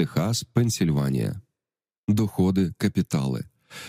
Техас, Пенсільванія. Доходи, капітали.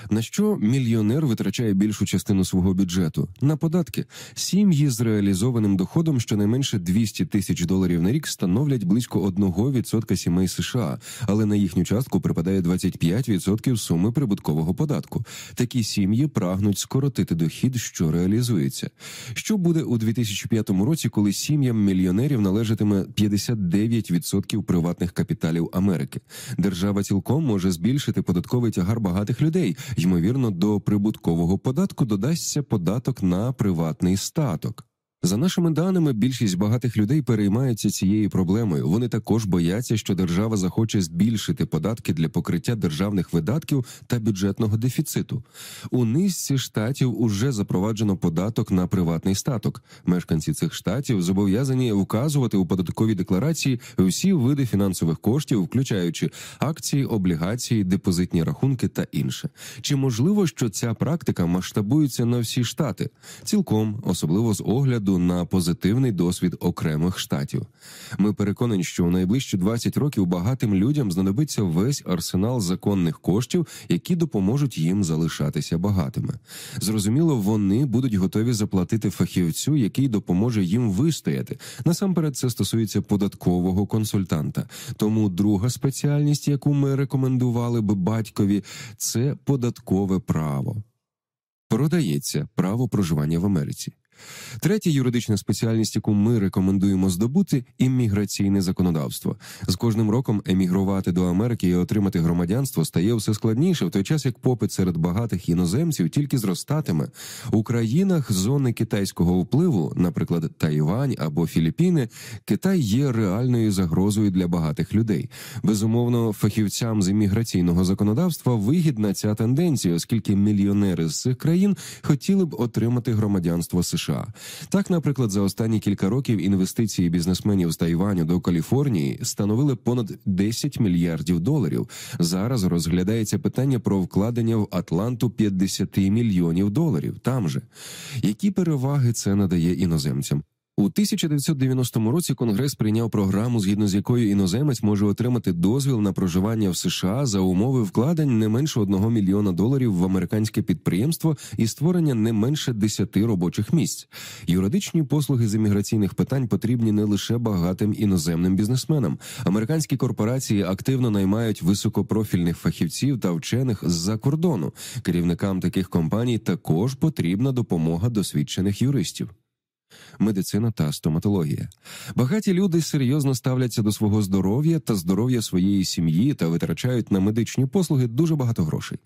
На що мільйонер витрачає більшу частину свого бюджету? На податки сім'ї з реалізованим доходом щонайменше 200 тисяч доларів на рік становлять близько 1% сімей США, але на їхню частку припадає 25% суми прибуткового податку. Такі сім'ї прагнуть скоротити дохід, що реалізується. Що буде у 2005 році, коли сім'ям мільйонерів належатиме 59% приватних капіталів Америки? Держава цілком може збільшити податковий тягар багатих людей ймовірно, до прибуткового податку додасться податок на приватний статок. За нашими даними, більшість багатих людей переймаються цією проблемою. Вони також бояться, що держава захоче збільшити податки для покриття державних видатків та бюджетного дефіциту. У низці штатів уже запроваджено податок на приватний статок. Мешканці цих штатів зобов'язані вказувати у податковій декларації всі види фінансових коштів, включаючи акції, облігації, депозитні рахунки та інше. Чи можливо, що ця практика масштабується на всі штати? Цілком, особливо з огляду огляду на позитивний досвід окремих штатів. Ми переконані, що у найближчі 20 років багатим людям знадобиться весь арсенал законних коштів, які допоможуть їм залишатися багатими. Зрозуміло, вони будуть готові заплатити фахівцю, який допоможе їм вистояти. Насамперед, це стосується податкового консультанта. Тому друга спеціальність, яку ми рекомендували би батькові, це податкове право. Продається право проживання в Америці. Третя юридична спеціальність, яку ми рекомендуємо здобути імміграційне законодавство. З кожним роком емігрувати до Америки і отримати громадянство стає все складніше, в той час як попит серед багатих іноземців тільки зростатиме у країнах зони китайського впливу, наприклад, Тайвань або Філіппіни, Китай є реальною загрозою для багатих людей. Безумовно, фахівцям з імміграційного законодавства вигідна ця тенденція, оскільки мільйонери з цих країн хотіли б отримати громадянство США. США. Так, наприклад, за останні кілька років інвестиції бізнесменів з Тайваню до Каліфорнії становили понад 10 мільярдів доларів. Зараз розглядається питання про вкладення в Атланту 50 мільйонів доларів. Там же які переваги це надає іноземцям? У 1990 році Конгрес прийняв програму, згідно з якою іноземець може отримати дозвіл на проживання в США за умови вкладень не менше 1 мільйона доларів в американське підприємство і створення не менше 10 робочих місць. Юридичні послуги з імміграційних питань потрібні не лише багатим іноземним бізнесменам. Американські корпорації активно наймають високопрофільних фахівців та вчених з-за кордону. Керівникам таких компаній також потрібна допомога досвідчених юристів медицина та стоматологія. Багаті люди серйозно ставляться до свого здоров'я та здоров'я своєї сім'ї та витрачають на медичні послуги дуже багато грошей.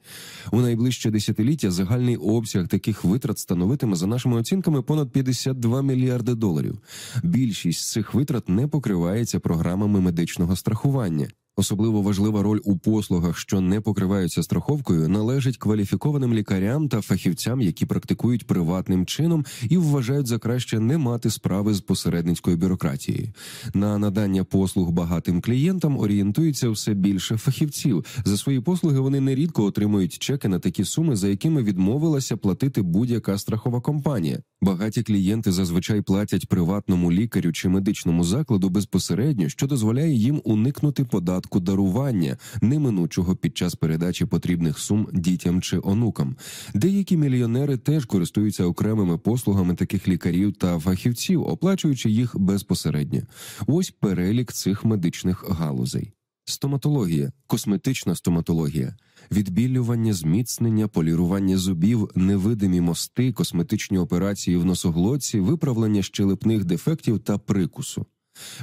У найближче десятиліття загальний обсяг таких витрат становитиме за нашими оцінками понад 52 мільярди доларів. Більшість цих витрат не покривається програмами медичного страхування. Особливо важлива роль у послугах, що не покриваються страховкою, належить кваліфікованим лікарям та фахівцям, які практикують приватним чином і вважають за краще не мати справи з посередницькою бюрократією. На надання послуг багатим клієнтам орієнтується все більше фахівців. За свої послуги вони нерідко отримують чеки на такі суми, за якими відмовилася платити будь-яка страхова компанія. Багаті клієнти зазвичай платять приватному лікарю чи медичному закладу безпосередньо, що дозволяє їм уникнути податку дарування, неминучого під час передачі потрібних сум дітям чи онукам. Деякі мільйонери теж користуються окремими послугами таких лікарів та фахівців, оплачуючи їх безпосередньо. Ось перелік цих медичних галузей. Стоматологія, косметична стоматологія, відбілювання, зміцнення, полірування зубів, невидимі мости, косметичні операції в носоглотці, виправлення щелепних дефектів та прикусу,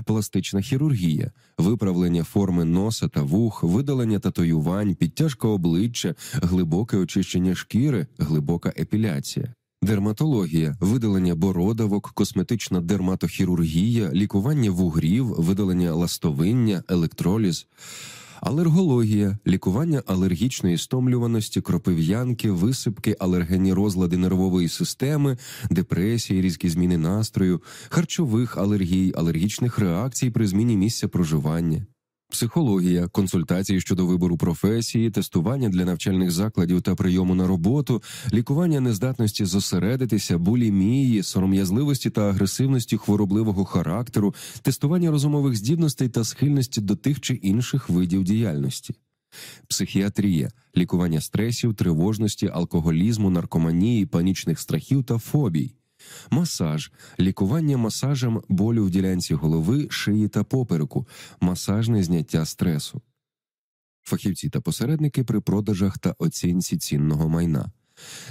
пластична хірургія, виправлення форми носа та вух, видалення татуювань, підтяжка обличчя, глибоке очищення шкіри, глибока епіляція. Дерматологія, видалення бородавок, косметична дерматохірургія, лікування вугрів, видалення ластовиння, електроліз, алергологія, лікування алергічної стомлюваності, кропив'янки, висипки, алергенні розлади нервової системи, депресії, різкі зміни настрою, харчових алергій, алергічних реакцій при зміні місця проживання психологія, консультації щодо вибору професії, тестування для навчальних закладів та прийому на роботу, лікування нездатності зосередитися, булімії, сором'язливості та агресивності хворобливого характеру, тестування розумових здібностей та схильності до тих чи інших видів діяльності. Психіатрія, лікування стресів, тривожності, алкоголізму, наркоманії, панічних страхів та фобій, масаж, лікування масажем болю в ділянці голови, шиї та попереку, масажне зняття стресу, фахівці та посередники при продажах та оцінці цінного майна.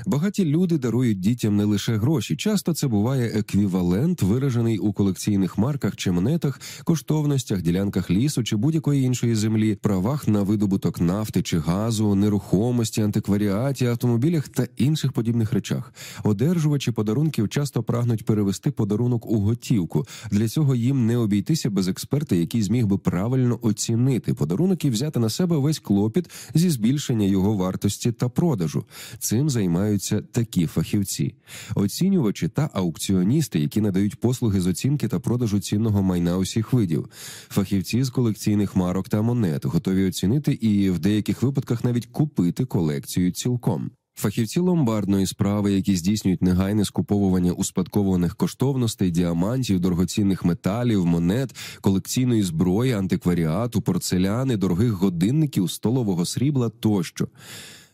Багаті люди дарують дітям не лише гроші. Часто це буває еквівалент, виражений у колекційних марках чи монетах, коштовностях, ділянках лісу чи будь-якої іншої землі, правах на видобуток нафти чи газу, нерухомості, антикваріаті, автомобілях та інших подібних речах. Одержувачі подарунків часто прагнуть перевести подарунок у готівку. Для цього їм не обійтися без експерта, який зміг би правильно оцінити подарунок і взяти на себе весь клопіт зі збільшення його вартості та продажу. Цим займаються такі фахівці, оцінювачі та аукціоністи, які надають послуги з оцінки та продажу цінного майна усіх видів, фахівці з колекційних марок та монет, готові оцінити і в деяких випадках навіть купити колекцію цілком. Фахівці ломбардної справи, які здійснюють негайне скуповування успадкованих коштовностей, діамантів, дорогоцінних металів, монет, колекційної зброї, антикваріату, порцеляни, дорогих годинників, столового срібла тощо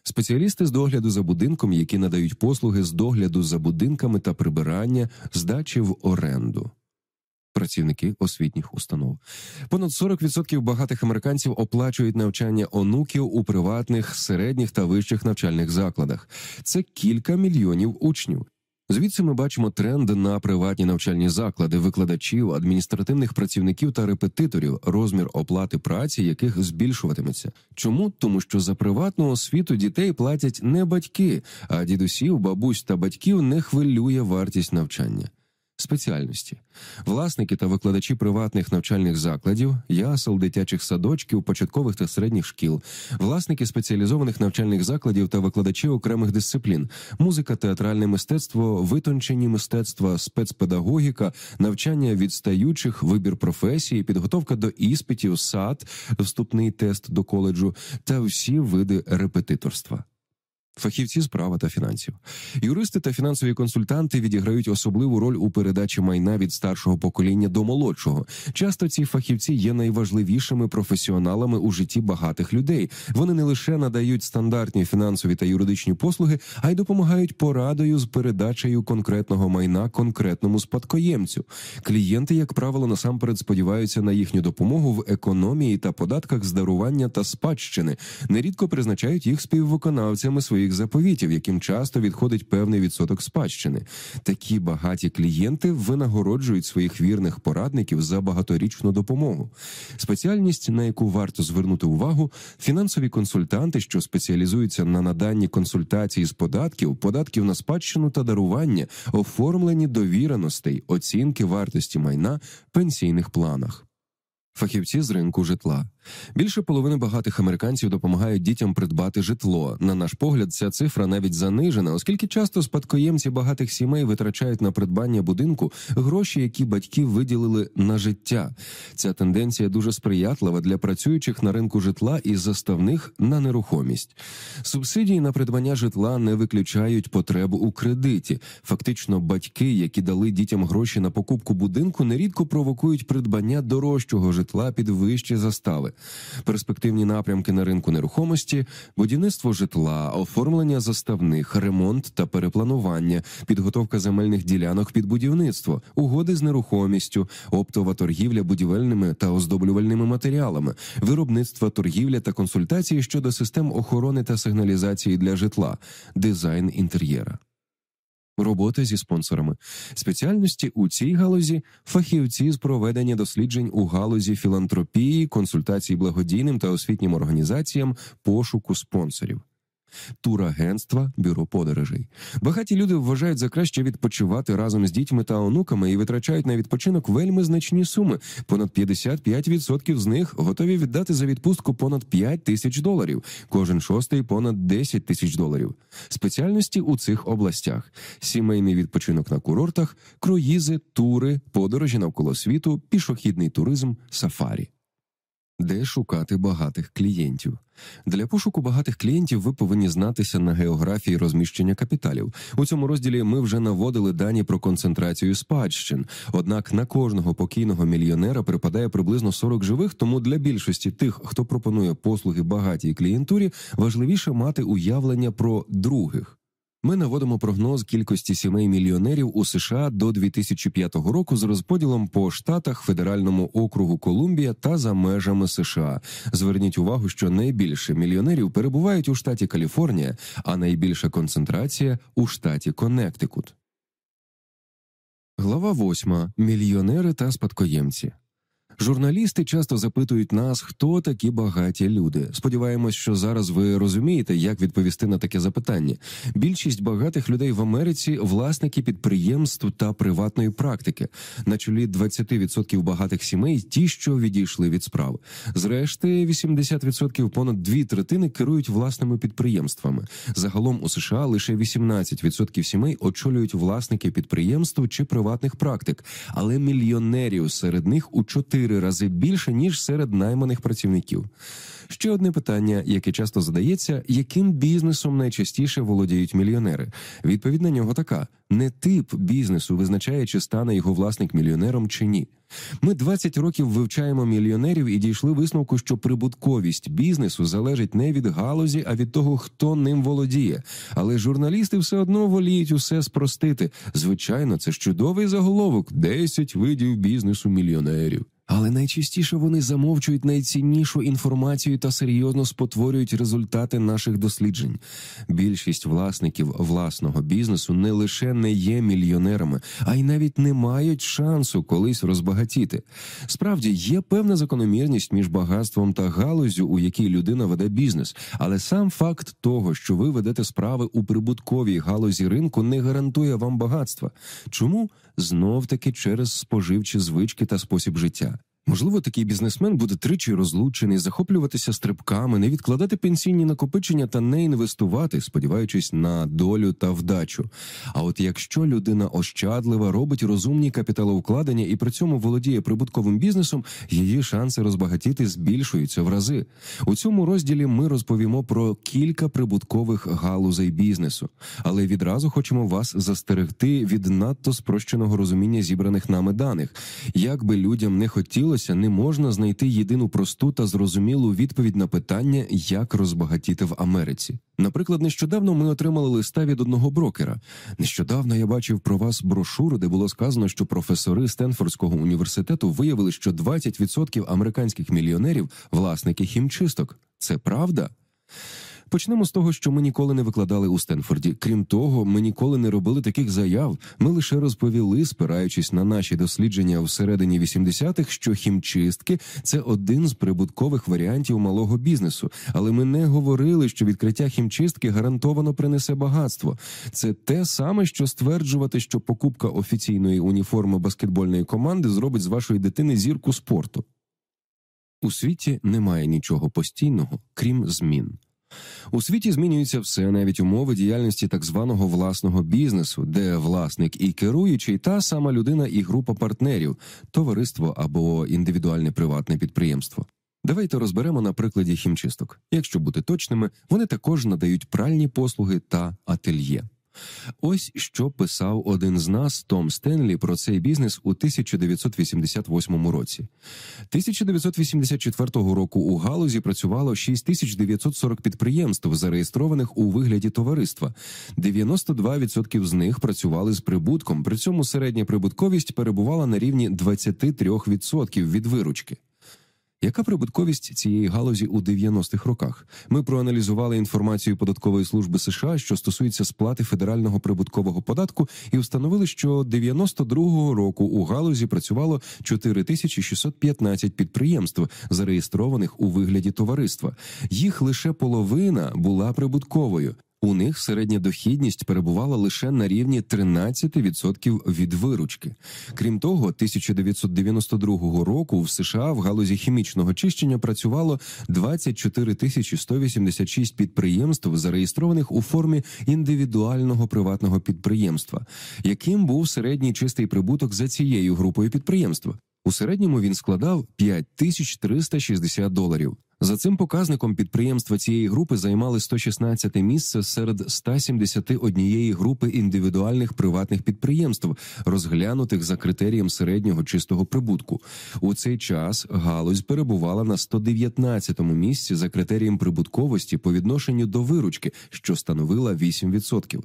спеціалісти з догляду за будинком, які надають послуги з догляду за будинками та прибирання, здачі в оренду. Працівники освітніх установ понад 40% багатих американців оплачують навчання онуків у приватних, середніх та вищих навчальних закладах. Це кілька мільйонів учнів. Звідси ми бачимо тренд на приватні навчальні заклади, викладачів, адміністративних працівників та репетиторів, розмір оплати праці, яких збільшуватиметься. Чому? Тому що за приватну освіту дітей платять не батьки, а дідусів, бабусь та батьків не хвилює вартість навчання спеціальності, власники та викладачі приватних навчальних закладів, ясел, дитячих садочків, початкових та середніх шкіл, власники спеціалізованих навчальних закладів та викладачі окремих дисциплін, музика, театральне мистецтво, витончені мистецтва, спецпедагогіка, навчання відстаючих, вибір професії, підготовка до іспитів, сад, вступний тест до коледжу та всі види репетиторства фахівці з права та фінансів. Юристи та фінансові консультанти відіграють особливу роль у передачі майна від старшого покоління до молодшого. Часто ці фахівці є найважливішими професіоналами у житті багатих людей. Вони не лише надають стандартні фінансові та юридичні послуги, а й допомагають порадою з передачею конкретного майна конкретному спадкоємцю. Клієнти, як правило, насамперед сподіваються на їхню допомогу в економії та податках з дарування та спадщини. Нерідко призначають їх співвиконавцями своїх своїх заповітів, яким часто відходить певний відсоток спадщини. Такі багаті клієнти винагороджують своїх вірних порадників за багаторічну допомогу. Спеціальність, на яку варто звернути увагу, фінансові консультанти, що спеціалізуються на наданні консультацій з податків, податків на спадщину та дарування, оформлені довіреностей, оцінки вартості майна, пенсійних планах. Фахівці з ринку житла Більше половини багатих американців допомагають дітям придбати житло. На наш погляд, ця цифра навіть занижена, оскільки часто спадкоємці багатих сімей витрачають на придбання будинку гроші, які батьки виділили на життя. Ця тенденція дуже сприятлива для працюючих на ринку житла і заставних на нерухомість. Субсидії на придбання житла не виключають потребу у кредиті. Фактично, батьки, які дали дітям гроші на покупку будинку, нерідко провокують придбання дорожчого житла під вищі застави перспективні напрямки на ринку нерухомості, будівництво житла, оформлення заставних, ремонт та перепланування, підготовка земельних ділянок під будівництво, угоди з нерухомістю, оптова торгівля будівельними та оздоблювальними матеріалами, виробництво торгівля та консультації щодо систем охорони та сигналізації для житла, дизайн інтер'єра. Робота зі спонсорами. Спеціальності у цій галузі фахівці з проведення досліджень у галузі філантропії, консультацій благодійним та освітнім організаціям, пошуку спонсорів турагентства, бюро подорожей. Багаті люди вважають за краще відпочивати разом з дітьми та онуками і витрачають на відпочинок вельми значні суми. Понад 55% з них готові віддати за відпустку понад 5 тисяч доларів, кожен шостий понад 10 тисяч доларів. Спеціальності у цих областях: сімейний відпочинок на курортах, круїзи, тури, подорожі навколо світу, пішохідний туризм, сафарі. Де шукати багатих клієнтів для пошуку багатих клієнтів ви повинні знатися на географії розміщення капіталів. У цьому розділі ми вже наводили дані про концентрацію спадщин. Однак на кожного покійного мільйонера припадає приблизно 40 живих. Тому для більшості тих, хто пропонує послуги багатій клієнтурі, важливіше мати уявлення про других. Ми наводимо прогноз кількості сімей мільйонерів у США до 2005 року з розподілом по штатах, федеральному округу Колумбія та за межами США. Зверніть увагу, що найбільше мільйонерів перебувають у штаті Каліфорнія, а найбільша концентрація у штаті Коннектикут. Глава 8. мільйонери та спадкоємці. Журналісти часто запитують нас, хто такі багаті люди. Сподіваємось, що зараз ви розумієте, як відповісти на таке запитання. Більшість багатих людей в Америці власники підприємств та приватної практики. На чолі 20% багатих сімей, ті, що відійшли від справ. Зрешти 80% понад дві третини керують власними підприємствами. Загалом у США лише 18% сімей очолюють власники підприємств чи приватних практик, але мільйонерів серед них у 4 чотири рази більше ніж серед найманих працівників. Ще одне питання, яке часто задається, яким бізнесом найчастіше володіють мільйонери. Відповідь на нього така: не тип бізнесу визначає, чи стане його власник мільйонером чи ні. Ми 20 років вивчаємо мільйонерів і дійшли висновку, що прибутковість бізнесу залежить не від галузі, а від того, хто ним володіє. Але журналісти все одно воліють усе спростити. Звичайно, це ж чудовий заголовок: 10 видів бізнесу мільйонерів. Але найчастіше вони замовчують найціннішу інформацію та серйозно спотворюють результати наших досліджень. Більшість власників власного бізнесу не лише не є мільйонерами, а й навіть не мають шансу колись розбагатіти. Справді є певна закономірність між багатством та галузю, у якій людина веде бізнес, але сам факт того, що ви ведете справи у прибутковій галузі ринку, не гарантує вам багатства. Чому знов таки через споживчі звички та спосіб життя? Можливо, такий бізнесмен буде тричі розлучений, захоплюватися стрибками, не відкладати пенсійні накопичення та не інвестувати, сподіваючись на долю та вдачу. А от якщо людина ощадлива, робить розумні капіталовкладення і при цьому володіє прибутковим бізнесом, її шанси розбагатіти збільшуються в рази. У цьому розділі ми розповімо про кілька прибуткових галузей бізнесу, але відразу хочемо вас застерегти від надто спрощеного розуміння зібраних нами даних, як би людям не хотілося виявилося, не можна знайти єдину просту та зрозумілу відповідь на питання, як розбагатіти в Америці. Наприклад, нещодавно ми отримали листа від одного брокера. Нещодавно я бачив про вас брошуру, де було сказано, що професори Стенфордського університету виявили, що 20% американських мільйонерів власники хімчисток. Це правда? Почнемо з того, що ми ніколи не викладали у Стенфорді. Крім того, ми ніколи не робили таких заяв. Ми лише розповіли, спираючись на наші дослідження всередині 80-х, що хімчистки це один з прибуткових варіантів малого бізнесу. Але ми не говорили, що відкриття хімчистки гарантовано принесе багатство. Це те саме, що стверджувати, що покупка офіційної уніформи баскетбольної команди зробить з вашої дитини зірку спорту. У світі немає нічого постійного, крім змін. У світі змінюється все, навіть умови діяльності так званого власного бізнесу, де власник і керуючий та сама людина і група партнерів, товариство або індивідуальне приватне підприємство. Давайте розберемо на прикладі хімчисток. Якщо бути точними, вони також надають пральні послуги та ательє. Ось що писав один з нас Том Стенлі про цей бізнес у 1988 році. 1984 року у галузі працювало 6940 підприємств, зареєстрованих у вигляді товариства. 92% з них працювали з прибутком. При цьому середня прибутковість перебувала на рівні 23% від виручки. Яка прибутковість цієї галузі у 90-х роках? Ми проаналізували інформацію податкової служби США, що стосується сплати федерального прибуткового податку, і встановили, що 92-го року у галузі працювало 4615 підприємств, зареєстрованих у вигляді товариства. Їх лише половина була прибутковою. У них середня дохідність перебувала лише на рівні 13% від виручки. Крім того, 1992 року в США в галузі хімічного чищення працювало 24 тисячі 186 підприємств, зареєстрованих у формі індивідуального приватного підприємства, яким був середній чистий прибуток за цією групою підприємства. У середньому він складав 5360 доларів. За цим показником підприємства цієї групи займали 116 місце серед 171 групи індивідуальних приватних підприємств, розглянутих за критерієм середнього чистого прибутку. У цей час галузь перебувала на 119-му місці за критерієм прибутковості по відношенню до виручки, що становила 8%.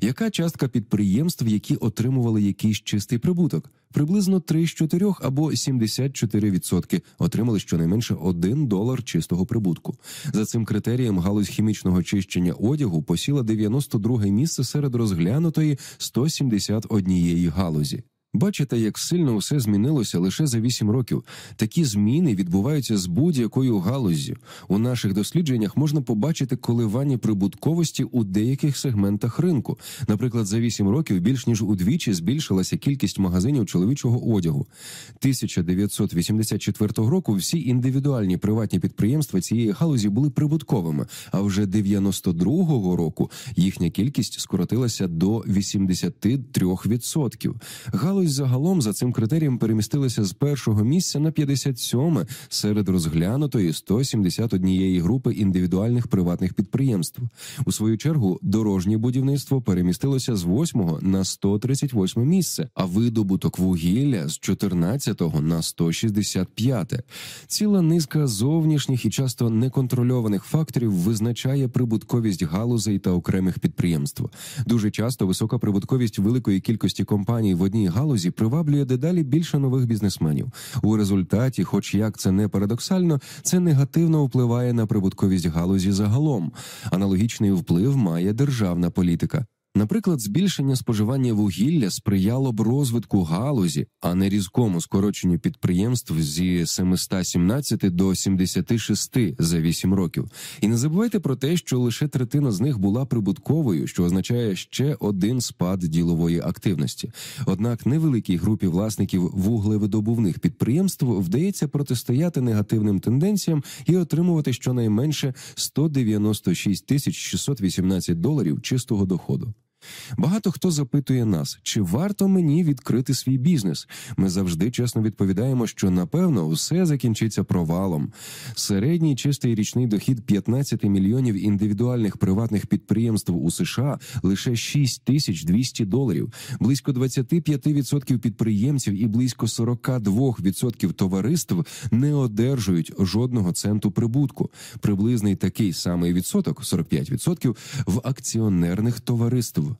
Яка частка підприємств, які отримували якийсь чистий прибуток? Приблизно 3 з 4 або 74% отримали щонайменше 1 долар чистого прибутку. За цим критерієм галузь хімічного чищення одягу посіла 92-ге місце серед розглянутої 171 галузі. Бачите, як сильно все змінилося лише за вісім років. Такі зміни відбуваються з будь-якою галуззю. У наших дослідженнях можна побачити коливання прибутковості у деяких сегментах ринку. Наприклад, за вісім років більш ніж удвічі збільшилася кількість магазинів чоловічого одягу. 1984 року всі індивідуальні приватні підприємства цієї галузі були прибутковими. А вже 92-го року їхня кількість скоротилася до 83%. Галузь Галузь загалом за цим критерієм перемістилася з першого місця на 57-ме серед розглянутої 171 групи індивідуальних приватних підприємств. У свою чергу дорожнє будівництво перемістилося з 8-го на 138 місце, а видобуток вугілля з 14-го на 165-те. Ціла низка зовнішніх і часто неконтрольованих факторів визначає прибутковість галузей та окремих підприємств. Дуже часто висока прибутковість великої кількості компаній в одній галузі галузі приваблює дедалі більше нових бізнесменів. У результаті, хоч як це не парадоксально, це негативно впливає на прибутковість галузі загалом. Аналогічний вплив має державна політика. Наприклад, збільшення споживання вугілля сприяло б розвитку галузі, а не різкому скороченню підприємств зі 717 до 76 за 8 років. І не забувайте про те, що лише третина з них була прибутковою, що означає ще один спад ділової активності. Однак невеликій групі власників вуглевидобувних підприємств вдається протистояти негативним тенденціям і отримувати щонайменше 196 тисяч 618 доларів чистого доходу. Багато хто запитує нас, чи варто мені відкрити свій бізнес. Ми завжди чесно відповідаємо, що напевно все закінчиться провалом. Середній чистий річний дохід 15 мільйонів індивідуальних приватних підприємств у США лише 6200 доларів, близько 25% підприємців і близько 42% товариств не одержують жодного центу прибутку. Приблизний такий самий відсоток 45% в акціонерних товариств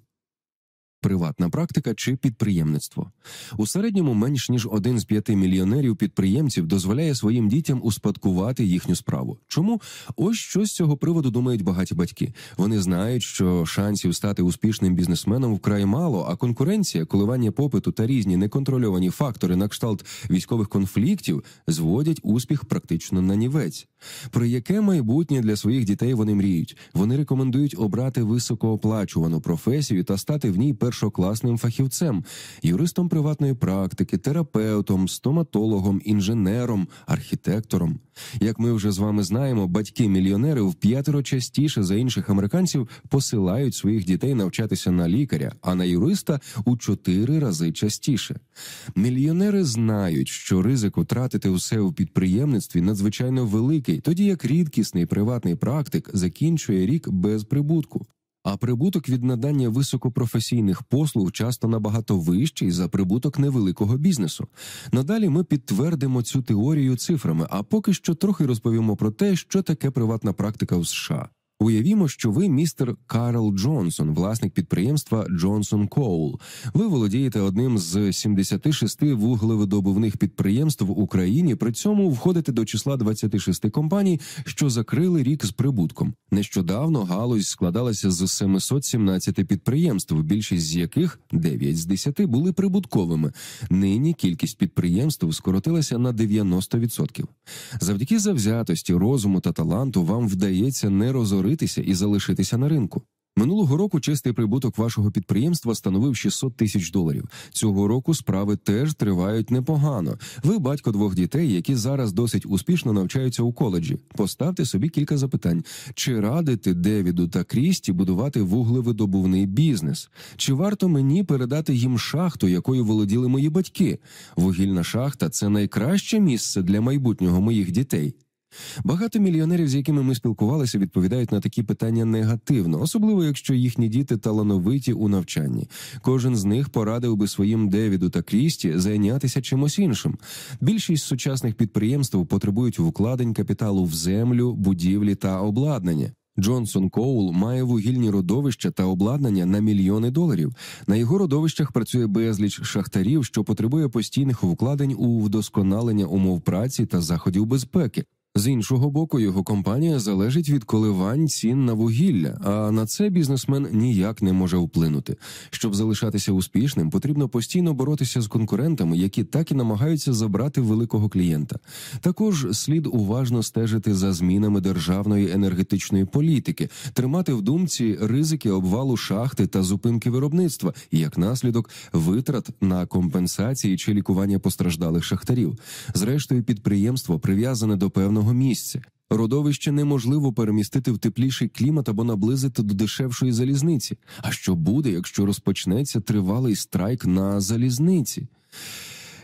приватна практика чи підприємництво. У середньому менш ніж один з п'яти мільйонерів підприємців дозволяє своїм дітям успадкувати їхню справу. Чому ось що з цього приводу думають багаті батьки? Вони знають, що шансів стати успішним бізнесменом вкрай мало, а конкуренція, коливання попиту та різні неконтрольовані фактори на кшталт військових конфліктів зводять успіх практично на нівець. Про яке майбутнє для своїх дітей вони мріють? Вони рекомендують обрати високооплачувану професію та стати в ній першокласним фахівцем, юристом приватної практики, терапевтом, стоматологом, інженером, архітектором. Як ми вже з вами знаємо, батьки-мільйонери в п'ятеро частіше за інших американців посилають своїх дітей навчатися на лікаря, а на юриста у чотири рази частіше. Мільйонери знають, що ризик втратити все у підприємництві надзвичайно великий, тоді як рідкісний приватний практик закінчує рік без прибутку. А прибуток від надання високопрофесійних послуг часто набагато вищий за прибуток невеликого бізнесу. Надалі ми підтвердимо цю теорію цифрами, а поки що трохи розповімо про те, що таке приватна практика в США. Уявімо, що ви містер Карл Джонсон, власник підприємства Джонсон Коул. Ви володієте одним з 76 вуглевидобувних підприємств в Україні. При цьому входите до числа 26 компаній, що закрили рік з прибутком. Нещодавно галузь складалася з 717 підприємств, більшість з яких 9 з 10 були прибутковими. Нині кількість підприємств скоротилася на 90%. Завдяки завзятості, розуму та таланту вам вдається не розорити створитися і залишитися на ринку. Минулого року чистий прибуток вашого підприємства становив 600 тисяч доларів. Цього року справи теж тривають непогано. Ви батько двох дітей, які зараз досить успішно навчаються у коледжі. Поставте собі кілька запитань: чи радите Девіду та Крісті будувати вуглевидобувний бізнес? Чи варто мені передати їм шахту, якою володіли мої батьки? Вугільна шахта це найкраще місце для майбутнього моїх дітей. Багато мільйонерів, з якими ми спілкувалися, відповідають на такі питання негативно, особливо якщо їхні діти талановиті у навчанні. Кожен з них порадив би своїм Девіду та Крісті зайнятися чимось іншим. Більшість сучасних підприємств потребують вкладень капіталу в землю, будівлі та обладнання. Джонсон Коул має вугільні родовища та обладнання на мільйони доларів. На його родовищах працює безліч шахтарів, що потребує постійних вкладень у вдосконалення умов праці та заходів безпеки. З іншого боку, його компанія залежить від коливань цін на вугілля, а на це бізнесмен ніяк не може вплинути. Щоб залишатися успішним, потрібно постійно боротися з конкурентами, які так і намагаються забрати великого клієнта. Також слід уважно стежити за змінами державної енергетичної політики, тримати в думці ризики обвалу шахти та зупинки виробництва, і як наслідок витрат на компенсації чи лікування постраждалих шахтарів. Зрештою, підприємство прив'язане до певного місця. Родовище неможливо перемістити в тепліший клімат або наблизити до дешевшої залізниці. А що буде, якщо розпочнеться тривалий страйк на залізниці?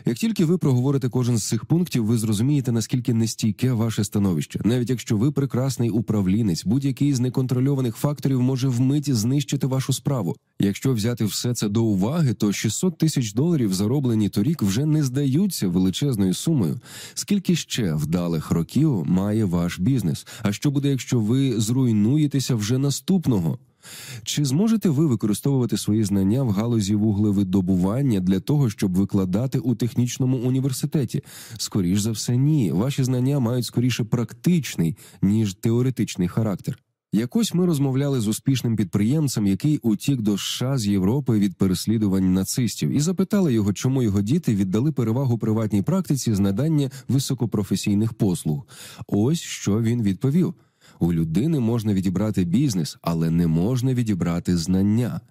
Як тільки ви проговорите кожен з цих пунктів, ви зрозумієте, наскільки нестійке ваше становище, навіть якщо ви прекрасний управлінець, будь-який з неконтрольованих факторів може вмиті знищити вашу справу. Якщо взяти все це до уваги, то 600 тисяч доларів, зароблені торік, вже не здаються величезною сумою. Скільки ще вдалих років має ваш бізнес? А що буде, якщо ви зруйнуєтеся вже наступного? Чи зможете ви використовувати свої знання в галузі вуглевидобування для того, щоб викладати у технічному університеті? Скоріш за все, ні. Ваші знання мають скоріше практичний ніж теоретичний характер. Якось ми розмовляли з успішним підприємцем, який утік до США з Європи від переслідувань нацистів, і запитали його, чому його діти віддали перевагу приватній практиці з надання високопрофесійних послуг. Ось що він відповів. У людини можна відібрати бізнес, але не можна відібрати знання.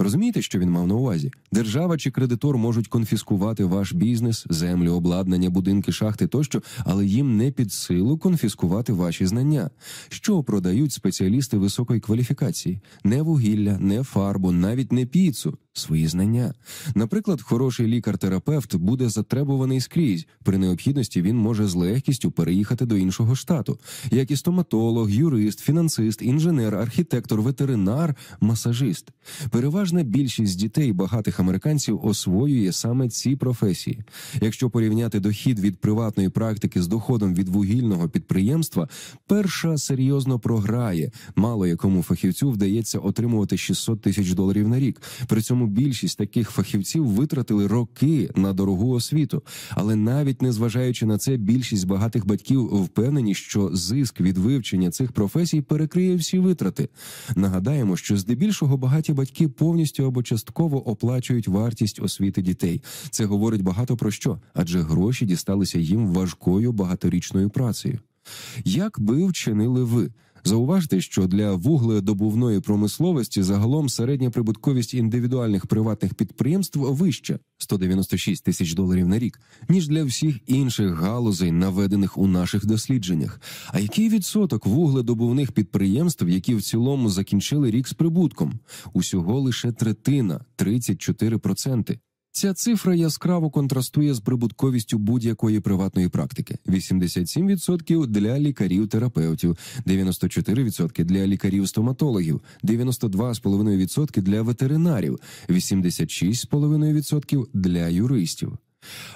Розумієте, що він мав на увазі? Держава чи кредитор можуть конфіскувати ваш бізнес, землю, обладнання, будинки, шахти тощо, але їм не під силу конфіскувати ваші знання. Що продають спеціалісти високої кваліфікації? Не вугілля, не фарбу, навіть не піцу. Свої знання. Наприклад, хороший лікар-терапевт буде затребуваний скрізь. При необхідності він може з легкістю переїхати до іншого штату, як і стоматолог, юрист, фінансист, інженер, архітектор, ветеринар, масажист. Переважна більшість дітей багатих американців освоює саме ці професії. Якщо порівняти дохід від приватної практики з доходом від вугільного підприємства, перша серйозно програє. Мало якому фахівцю вдається отримувати 600 тисяч доларів на рік. При цьому більшість таких фахівців витратили роки на дорогу освіту, але навіть не зважаючи на це, більшість багатих батьків впевнені, що зиск від вивчення цих професій перекриє всі витрати. Нагадаємо, що здебільшого багаті батьки повністю або частково оплачують вартість освіти дітей. Це говорить багато про що, адже гроші дісталися їм важкою багаторічною працею. Як би вчинили ви? Зауважте, що для вугледобувної промисловості загалом середня прибутковість індивідуальних приватних підприємств вища 196 тисяч доларів на рік, ніж для всіх інших галузей, наведених у наших дослідженнях. А який відсоток вугледобувних підприємств, які в цілому закінчили рік з прибутком? Усього лише третина 34%. Ця цифра яскраво контрастує з прибутковістю будь-якої приватної практики: 87% для лікарів-терапевтів, 94% для лікарів-стоматологів, 92,5% для ветеринарів, 86,5% для юристів.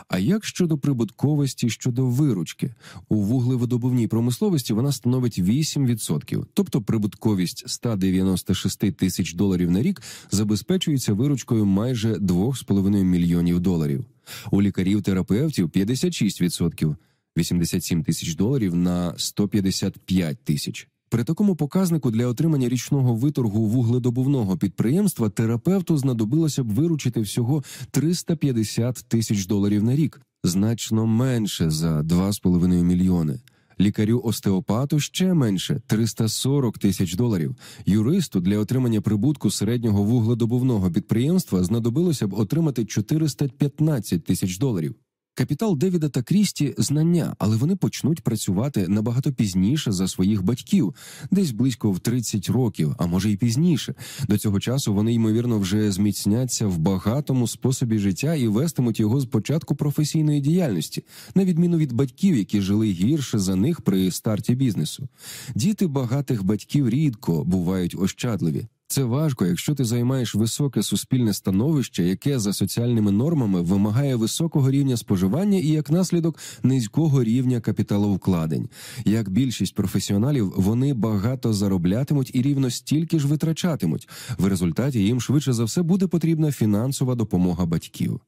А як щодо прибутковості щодо виручки у вуглевидобувній промисловості вона становить 8%, тобто прибутковість 196 тисяч доларів на рік забезпечується виручкою майже 2,5 мільйонів доларів. У лікарів-терапевтів 56%, 87 тисяч доларів на 155 тисяч. При такому показнику для отримання річного виторгу вугледобувного підприємства терапевту знадобилося б виручити всього 350 тисяч доларів на рік, значно менше за 2,5 мільйони. лікарю остеопату ще менше 340 тисяч доларів. Юристу для отримання прибутку середнього вугледобувного підприємства знадобилося б отримати 415 тисяч доларів. Капітал Девіда та Крісті знання, але вони почнуть працювати набагато пізніше за своїх батьків, десь близько в 30 років, а може й пізніше. До цього часу вони ймовірно вже зміцняться в багатому способі життя і вестимуть його з початку професійної діяльності, на відміну від батьків, які жили гірше за них при старті бізнесу. Діти багатих батьків рідко бувають ощадливі. Це важко, якщо ти займаєш високе суспільне становище, яке за соціальними нормами вимагає високого рівня споживання і як наслідок низького рівня капіталовкладень. Як більшість професіоналів, вони багато зароблятимуть і рівно стільки ж витрачатимуть. В результаті їм швидше за все буде потрібна фінансова допомога батьків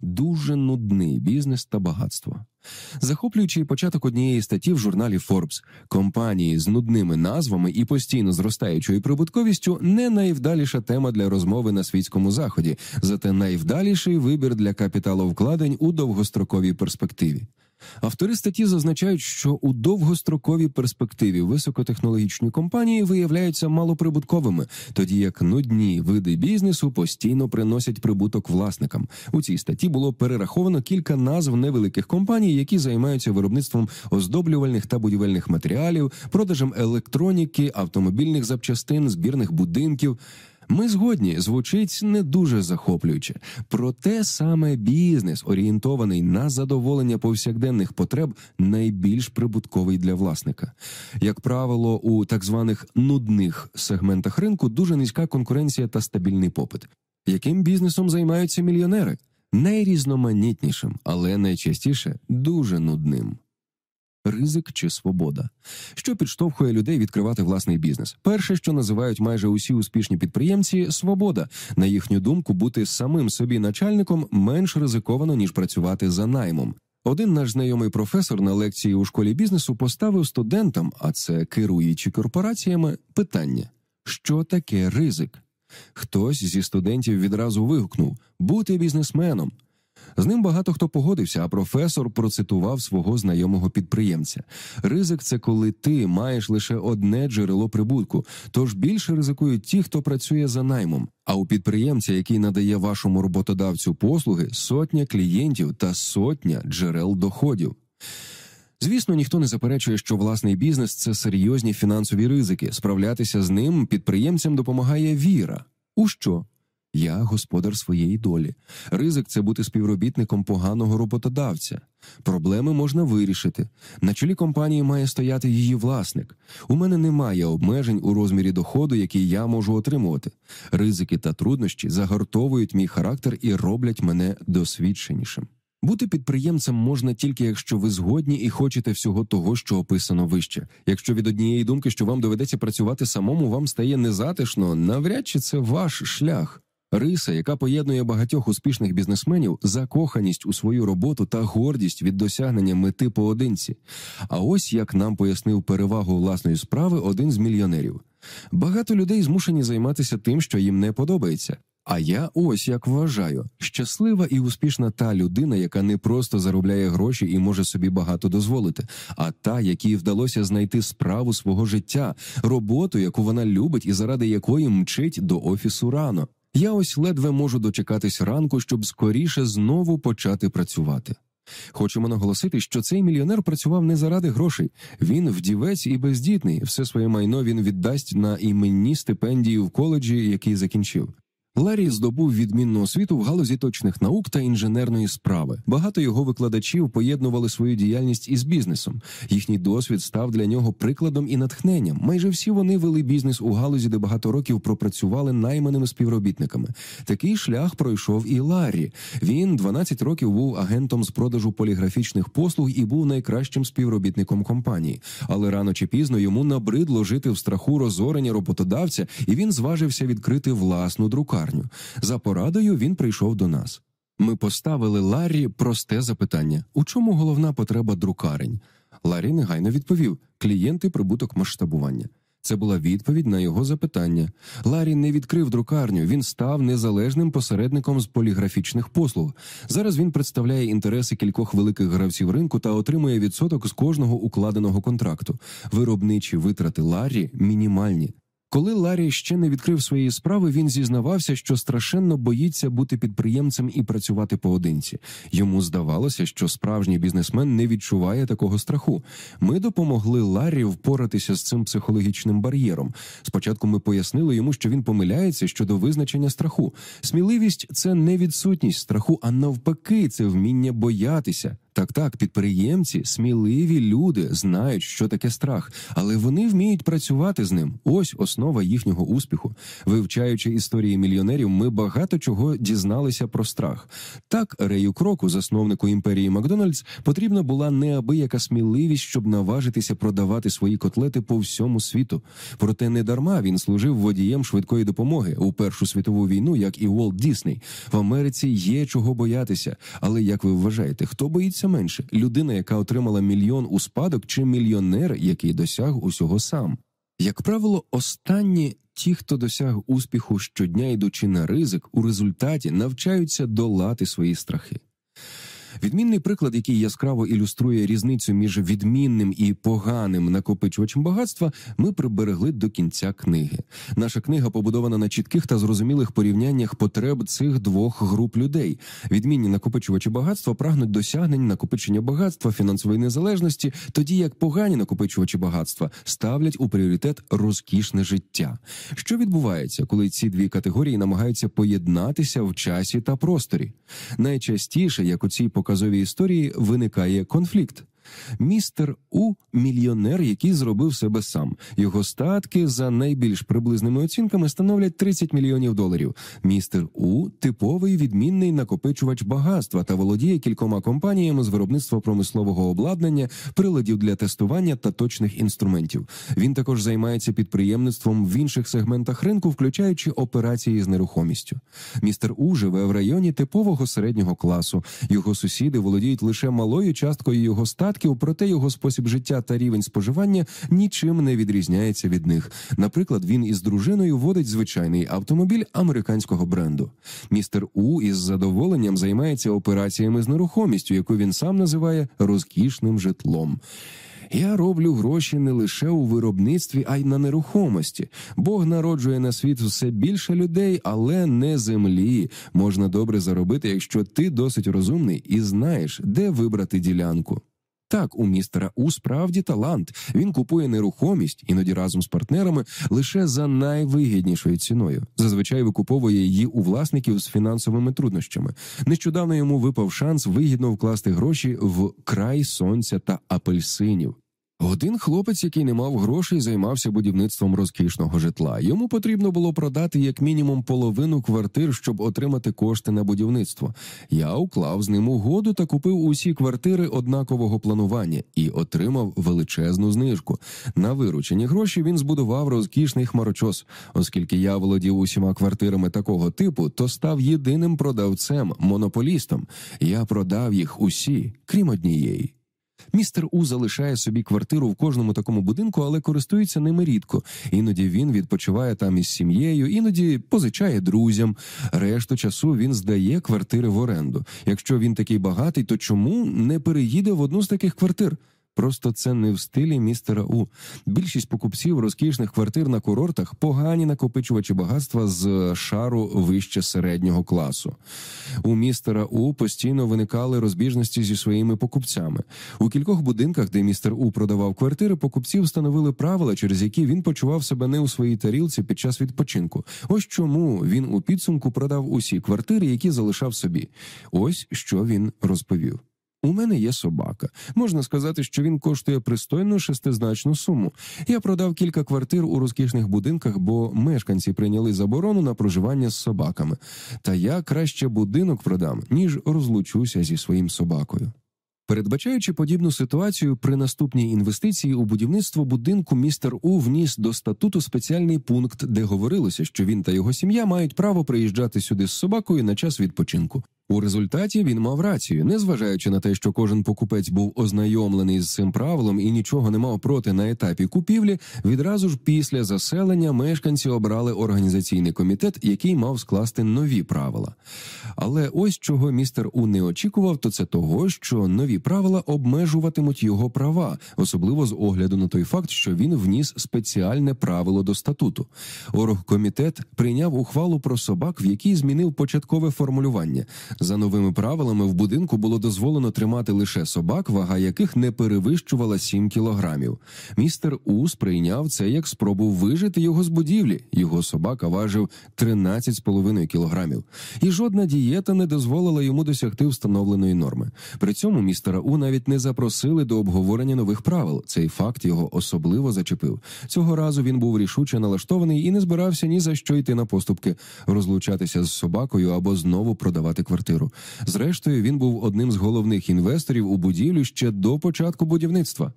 дуже нудний бізнес та багатство. Захоплюючий початок однієї статті в журналі Forbes, компанії з нудними назвами і постійно зростаючою прибутковістю не найвдаліша тема для розмови на світському заході, зате найвдаліший вибір для капіталовкладень у довгостроковій перспективі. Автори статті зазначають, що у довгостроковій перспективі високотехнологічні компанії виявляються малоприбутковими, тоді як нудні види бізнесу постійно приносять прибуток власникам. У цій статті було перераховано кілька назв невеликих компаній, які займаються виробництвом оздоблювальних та будівельних матеріалів, продажем електроніки, автомобільних запчастин, збірних будинків. Ми згодні звучить не дуже захоплююче, проте саме бізнес, орієнтований на задоволення повсякденних потреб, найбільш прибутковий для власника. Як правило, у так званих нудних сегментах ринку дуже низька конкуренція та стабільний попит. Яким бізнесом займаються мільйонери? Найрізноманітнішим, але найчастіше дуже нудним ризик чи свобода, що підштовхує людей відкривати власний бізнес. Перше, що називають майже усі успішні підприємці свобода. На їхню думку, бути самим собі начальником менш ризиковано ніж працювати за наймом. Один наш знайомий професор на лекції у школі бізнесу поставив студентам, а це керуючі корпораціями, питання: що таке ризик? Хтось зі студентів відразу вигукнув бути бізнесменом. З ним багато хто погодився, а професор процитував свого знайомого підприємця. Ризик це коли ти маєш лише одне джерело прибутку, тож більше ризикують ті, хто працює за наймом. А у підприємця, який надає вашому роботодавцю послуги, сотня клієнтів та сотня джерел доходів. Звісно, ніхто не заперечує, що власний бізнес це серйозні фінансові ризики. Справлятися з ним підприємцям допомагає віра. У що? Я господар своєї долі. Ризик це бути співробітником поганого роботодавця. Проблеми можна вирішити. На чолі компанії має стояти її власник. У мене немає обмежень у розмірі доходу, який я можу отримувати. Ризики та труднощі загортовують мій характер і роблять мене досвідченішим. Бути підприємцем можна тільки якщо ви згодні і хочете всього того, що описано вище. Якщо від однієї думки, що вам доведеться працювати самому, вам стає незатишно, навряд чи це ваш шлях. Риса, яка поєднує багатьох успішних бізнесменів, закоханість у свою роботу та гордість від досягнення мети поодинці. А ось як нам пояснив перевагу власної справи один з мільйонерів. Багато людей змушені займатися тим, що їм не подобається. А я ось як вважаю, щаслива і успішна та людина, яка не просто заробляє гроші і може собі багато дозволити, а та, якій вдалося знайти справу свого життя, роботу, яку вона любить і заради якої мчить до офісу рано. Я ось ледве можу дочекатись ранку, щоб скоріше знову почати працювати. Хочемо наголосити, що цей мільйонер працював не заради грошей. Він вдівець і бездітний. Все своє майно він віддасть на іменні стипендії в коледжі, який закінчив. Ларі здобув відмінну освіту в галузі точних наук та інженерної справи. Багато його викладачів поєднували свою діяльність із бізнесом. Їхній досвід став для нього прикладом і натхненням. Майже всі вони вели бізнес у галузі, де багато років пропрацювали найманими співробітниками. Такий шлях пройшов і Ларі. Він 12 років був агентом з продажу поліграфічних послуг і був найкращим співробітником компанії. Але рано чи пізно йому набридло жити в страху розорення роботодавця, і він зважився відкрити власну друкарню лікарню. За порадою він прийшов до нас. Ми поставили Ларрі просте запитання: у чому головна потреба друкарень? Ларрі негайно відповів: клієнти, прибуток масштабування. Це була відповідь на його запитання. Ларі не відкрив друкарню, він став незалежним посередником з поліграфічних послуг. Зараз він представляє інтереси кількох великих гравців ринку та отримує відсоток з кожного укладеного контракту. Виробничі витрати Ларі мінімальні. Коли Ларі ще не відкрив своєї справи, він зізнавався, що страшенно боїться бути підприємцем і працювати поодинці. Йому здавалося, що справжній бізнесмен не відчуває такого страху. Ми допомогли Ларі впоратися з цим психологічним бар'єром. Спочатку ми пояснили йому, що він помиляється щодо визначення страху. Сміливість це не відсутність страху, а навпаки, це вміння боятися. Так, так, підприємці, сміливі люди знають, що таке страх, але вони вміють працювати з ним. Ось основа їхнього успіху. Вивчаючи історії мільйонерів, ми багато чого дізналися про страх. Так, Рею Кроку, засновнику імперії Макдональдс, потрібна була неабияка сміливість, щоб наважитися продавати свої котлети по всьому світу. Проте не дарма він служив водієм швидкої допомоги у Першу світову війну, як і Уолт Дісней. В Америці є чого боятися. Але як ви вважаєте, хто боїться? Менше людина, яка отримала мільйон у спадок, чи мільйонер, який досяг усього сам. Як правило, останні ті, хто досяг успіху щодня, йдучи на ризик, у результаті навчаються долати свої страхи. Відмінний приклад, який яскраво ілюструє різницю між відмінним і поганим накопичувачем багатства, ми приберегли до кінця книги. Наша книга побудована на чітких та зрозумілих порівняннях потреб цих двох груп людей. Відмінні накопичувачі багатства прагнуть досягнень накопичення багатства, фінансової незалежності, тоді як погані накопичувачі багатства ставлять у пріоритет розкішне життя. Що відбувається, коли ці дві категорії намагаються поєднатися в часі та просторі? Найчастіше, як у цій показовій історії виникає конфлікт. Містер У мільйонер, який зробив себе сам. Його статки за найбільш приблизними оцінками становлять 30 мільйонів доларів. Містер У типовий відмінний накопичувач багатства та володіє кількома компаніями з виробництва промислового обладнання, приладів для тестування та точних інструментів. Він також займається підприємництвом в інших сегментах ринку, включаючи операції з нерухомістю. Містер У живе в районі типового середнього класу. Його сусіди володіють лише малою часткою його статків, податків, проте його спосіб життя та рівень споживання нічим не відрізняється від них. Наприклад, він із дружиною водить звичайний автомобіль американського бренду. Містер У із задоволенням займається операціями з нерухомістю, яку він сам називає розкішним житлом. Я роблю гроші не лише у виробництві, а й на нерухомості. Бог народжує на світ все більше людей, але не землі. Можна добре заробити, якщо ти досить розумний і знаєш, де вибрати ділянку. Так, у містера У справді талант. Він купує нерухомість, іноді разом з партнерами, лише за найвигіднішою ціною. Зазвичай викуповує її у власників з фінансовими труднощами. Нещодавно йому випав шанс вигідно вкласти гроші в край сонця та апельсинів. Один хлопець, який не мав грошей, займався будівництвом розкішного житла. Йому потрібно було продати як мінімум половину квартир, щоб отримати кошти на будівництво. Я уклав з ним угоду та купив усі квартири однакового планування і отримав величезну знижку. На виручені гроші він збудував розкішний хмарочос. Оскільки я володів усіма квартирами такого типу, то став єдиним продавцем, монополістом. Я продав їх усі, крім однієї. Містер У залишає собі квартиру в кожному такому будинку, але користується ними рідко. Іноді він відпочиває там із сім'єю, іноді позичає друзям. Решту часу він здає квартири в оренду. Якщо він такий багатий, то чому не переїде в одну з таких квартир? Просто це не в стилі містера У. Більшість покупців розкішних квартир на курортах погані накопичувачі багатства з шару вище середнього класу. У містера У постійно виникали розбіжності зі своїми покупцями. У кількох будинках, де містер У продавав квартири, покупці встановили правила, через які він почував себе не у своїй тарілці під час відпочинку. Ось чому він у підсумку продав усі квартири, які залишав собі. Ось що він розповів. У мене є собака. Можна сказати, що він коштує пристойну шестизначну суму. Я продав кілька квартир у розкішних будинках, бо мешканці прийняли заборону на проживання з собаками. Та я краще будинок продам, ніж розлучуся зі своїм собакою. Передбачаючи подібну ситуацію, при наступній інвестиції у будівництво будинку містер У вніс до статуту спеціальний пункт, де говорилося, що він та його сім'я мають право приїжджати сюди з собакою на час відпочинку. У результаті він мав рацію, незважаючи на те, що кожен покупець був ознайомлений з цим правилом і нічого не мав проти на етапі купівлі. Відразу ж після заселення мешканці обрали організаційний комітет, який мав скласти нові правила. Але ось чого містер У не очікував, то це того, що нові правила обмежуватимуть його права, особливо з огляду на той факт, що він вніс спеціальне правило до статуту. Оргкомітет прийняв ухвалу про собак, в якій змінив початкове формулювання. За новими правилами в будинку було дозволено тримати лише собак, вага яких не перевищувала 7 кілограмів. Містер У сприйняв це як спробу вижити його з будівлі. Його собака важив 13,5 кілограмів. І жодна дієта не дозволила йому досягти встановленої норми. При цьому містера У навіть не запросили до обговорення нових правил. Цей факт його особливо зачепив. Цього разу він був рішуче налаштований і не збирався ні за що йти на поступки, розлучатися з собакою або знову продавати квартиру. Зрештою, він був одним з головних інвесторів у будівлю ще до початку будівництва.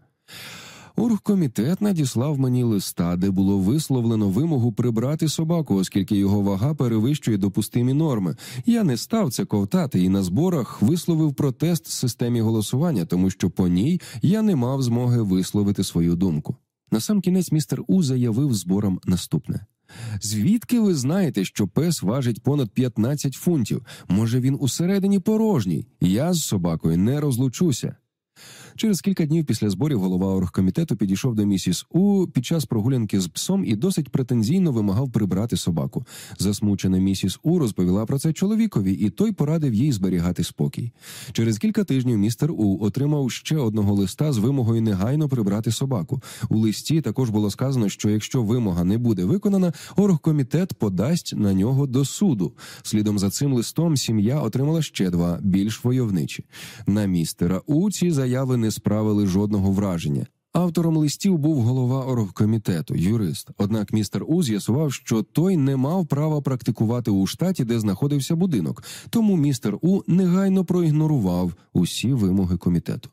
Оргкомітет надіслав мені листа, де було висловлено вимогу прибрати собаку, оскільки його вага перевищує допустимі норми. Я не став це ковтати і на зборах висловив протест системі голосування, тому що по ній я не мав змоги висловити свою думку. На сам кінець містер У заявив зборам наступне. Звідки ви знаєте, що пес важить понад 15 фунтів? Може він усередині порожній? Я з собакою не розлучуся. Через кілька днів після зборів голова оргкомітету підійшов до місіс У під час прогулянки з псом і досить претензійно вимагав прибрати собаку. Засмучена місіс У розповіла про це чоловікові, і той порадив їй зберігати спокій. Через кілька тижнів містер У отримав ще одного листа з вимогою негайно прибрати собаку. У листі також було сказано, що якщо вимога не буде виконана, оргкомітет подасть на нього до суду. Слідом за цим листом сім'я отримала ще два більш войовничі. На містера У ці заяви не справили жодного враження. Автором листів був голова оргкомітету, юрист. Однак містер У з'ясував, що той не мав права практикувати у штаті, де знаходився будинок. Тому містер У негайно проігнорував усі вимоги комітету.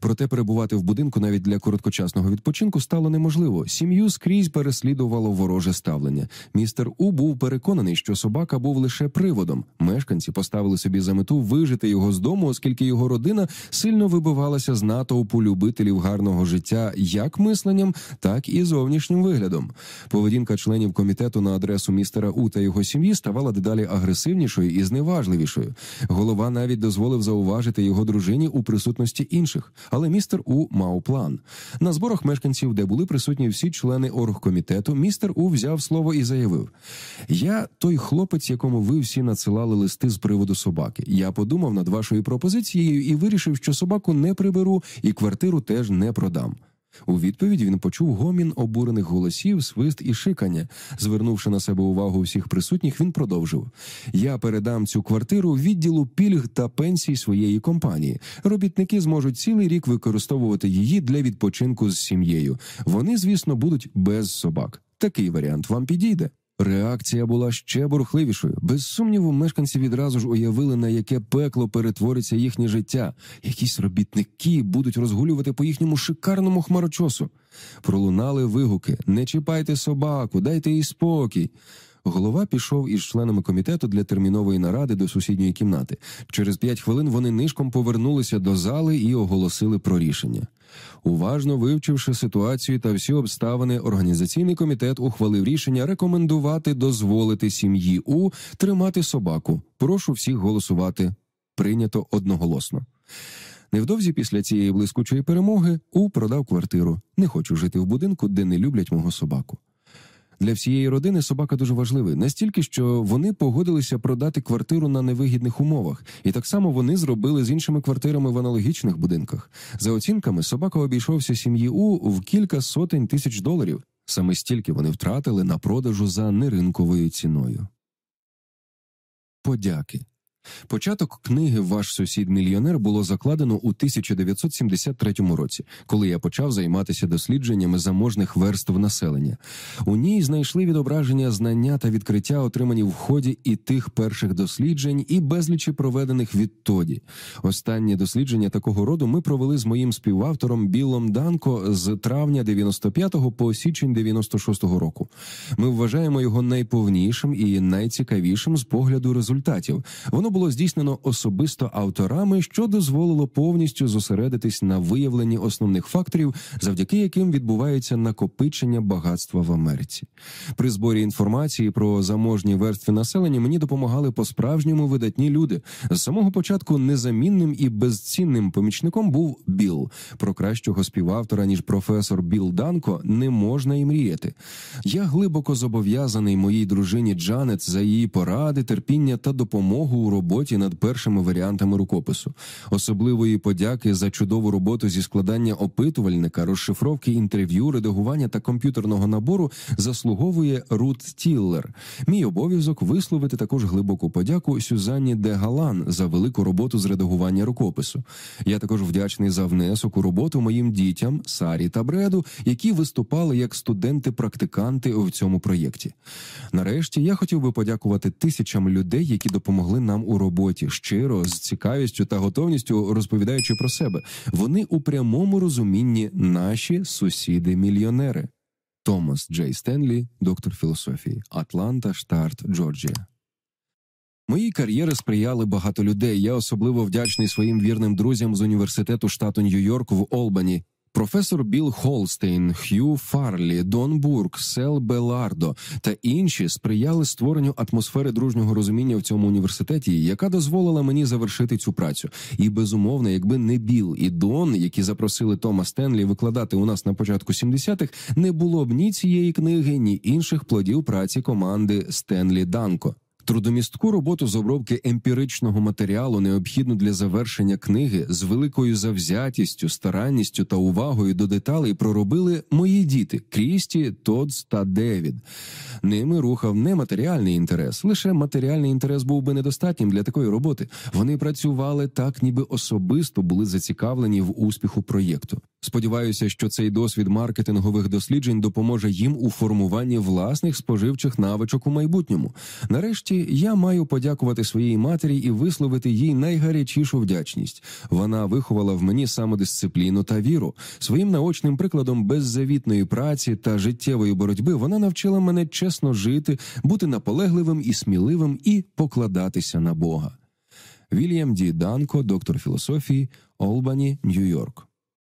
Проте перебувати в будинку навіть для короткочасного відпочинку стало неможливо. Сім'ю скрізь переслідувало вороже ставлення. Містер У був переконаний, що собака був лише приводом. Мешканці поставили собі за мету вижити його з дому, оскільки його родина сильно вибивалася з натовпу любителів гарного життя як мисленням, так і зовнішнім виглядом. Поведінка членів комітету на адресу містера У та його сім'ї ставала дедалі агресивнішою і зневажливішою. Голова навіть дозволив зауважити його дружині у присутності інших. Але містер У мав план. На зборах мешканців, де були присутні всі члени оргкомітету, містер У взяв слово і заявив: Я той хлопець, якому ви всі надсилали листи з приводу собаки. Я подумав над вашою пропозицією і вирішив, що собаку не приберу і квартиру теж не продам. У відповідь він почув гомін обурених голосів, свист і шикання. Звернувши на себе увагу всіх присутніх, він продовжив: Я передам цю квартиру відділу пільг та пенсій своєї компанії. Робітники зможуть цілий рік використовувати її для відпочинку з сім'єю. Вони, звісно, будуть без собак. Такий варіант вам підійде. Реакція була ще бурхливішою. Без сумніву, мешканці відразу ж уявили, на яке пекло перетвориться їхнє життя. Якісь робітники будуть розгулювати по їхньому шикарному хмарочосу. Пролунали вигуки: не чіпайте собаку, дайте їй спокій. Голова пішов із членами комітету для термінової наради до сусідньої кімнати. Через п'ять хвилин вони нишком повернулися до зали і оголосили про рішення. Уважно вивчивши ситуацію та всі обставини, організаційний комітет ухвалив рішення рекомендувати дозволити сім'ї У тримати собаку. Прошу всіх голосувати. Прийнято одноголосно. Невдовзі після цієї блискучої перемоги У продав квартиру. Не хочу жити в будинку, де не люблять мого собаку. Для всієї родини собака дуже важливий, настільки, що вони погодилися продати квартиру на невигідних умовах, і так само вони зробили з іншими квартирами в аналогічних будинках. За оцінками, собака обійшовся сім'ї У в кілька сотень тисяч доларів. Саме стільки вони втратили на продажу за неринковою ціною. Подяки. Початок книги Ваш сусід мільйонер було закладено у 1973 році, коли я почав займатися дослідженнями заможних верств населення. У ній знайшли відображення знання та відкриття, отримані в ході і тих перших досліджень, і безлічі проведених відтоді. Останнє дослідження такого роду ми провели з моїм співавтором Білом Данко з травня 95 по січень 96 року. Ми вважаємо його найповнішим і найцікавішим з погляду результатів. Воно було здійснено особисто авторами, що дозволило повністю зосередитись на виявленні основних факторів, завдяки яким відбувається накопичення багатства в Америці. При зборі інформації про заможні верстви населення мені допомагали по справжньому видатні люди. З самого початку незамінним і безцінним помічником був Біл. Про кращого співавтора ніж професор Біл Данко не можна і мріяти. Я глибоко зобов'язаний моїй дружині Джанет за її поради, терпіння та допомогу у роботі над першими варіантами рукопису, особливої подяки за чудову роботу зі складання опитувальника, розшифровки інтерв'ю, редагування та комп'ютерного набору заслуговує Рут Тіллер. Мій обов'язок висловити також глибоку подяку Сюзанні де Галан за велику роботу з редагування рукопису. Я також вдячний за внесок у роботу моїм дітям Сарі та Бреду, які виступали як студенти-практиканти в цьому проєкті. Нарешті я хотів би подякувати тисячам людей, які допомогли нам у роботі щиро, з цікавістю та готовністю розповідаючи про себе. Вони у прямому розумінні наші сусіди-мільйонери. Томас Джей Стенлі, доктор філософії, Атланта, штат Джорджія. Моїй кар'єрі сприяли багато людей. Я особливо вдячний своїм вірним друзям з університету штату Нью-Йорк в Олбані. Професор Біл Холстейн, Х'ю Фарлі, Дон Бурк, Сел Белардо та інші сприяли створенню атмосфери дружнього розуміння в цьому університеті, яка дозволила мені завершити цю працю. І безумовно, якби не Біл і Дон, які запросили Тома Стенлі викладати у нас на початку 70-х, не було б ні цієї книги, ні інших плодів праці команди Стенлі Данко. Трудомістку роботу з обробки емпіричного матеріалу, необхідну для завершення книги, з великою завзятістю, старанністю та увагою до деталей проробили мої діти Крісті, Тодс та Девід. Ними рухав не матеріальний інтерес, лише матеріальний інтерес був би недостатнім для такої роботи. Вони працювали так, ніби особисто були зацікавлені в успіху проєкту. Сподіваюся, що цей досвід маркетингових досліджень допоможе їм у формуванні власних споживчих навичок у майбутньому. Нарешті я маю подякувати своїй матері і висловити їй найгарячішу вдячність. Вона виховала в мені самодисципліну та віру. Своїм наочним прикладом беззавітної праці та життєвої боротьби вона навчила мене чесно жити, бути наполегливим і сміливим і покладатися на Бога. Вільям Ді Данко, доктор філософії, Олбані, Нью-Йорк.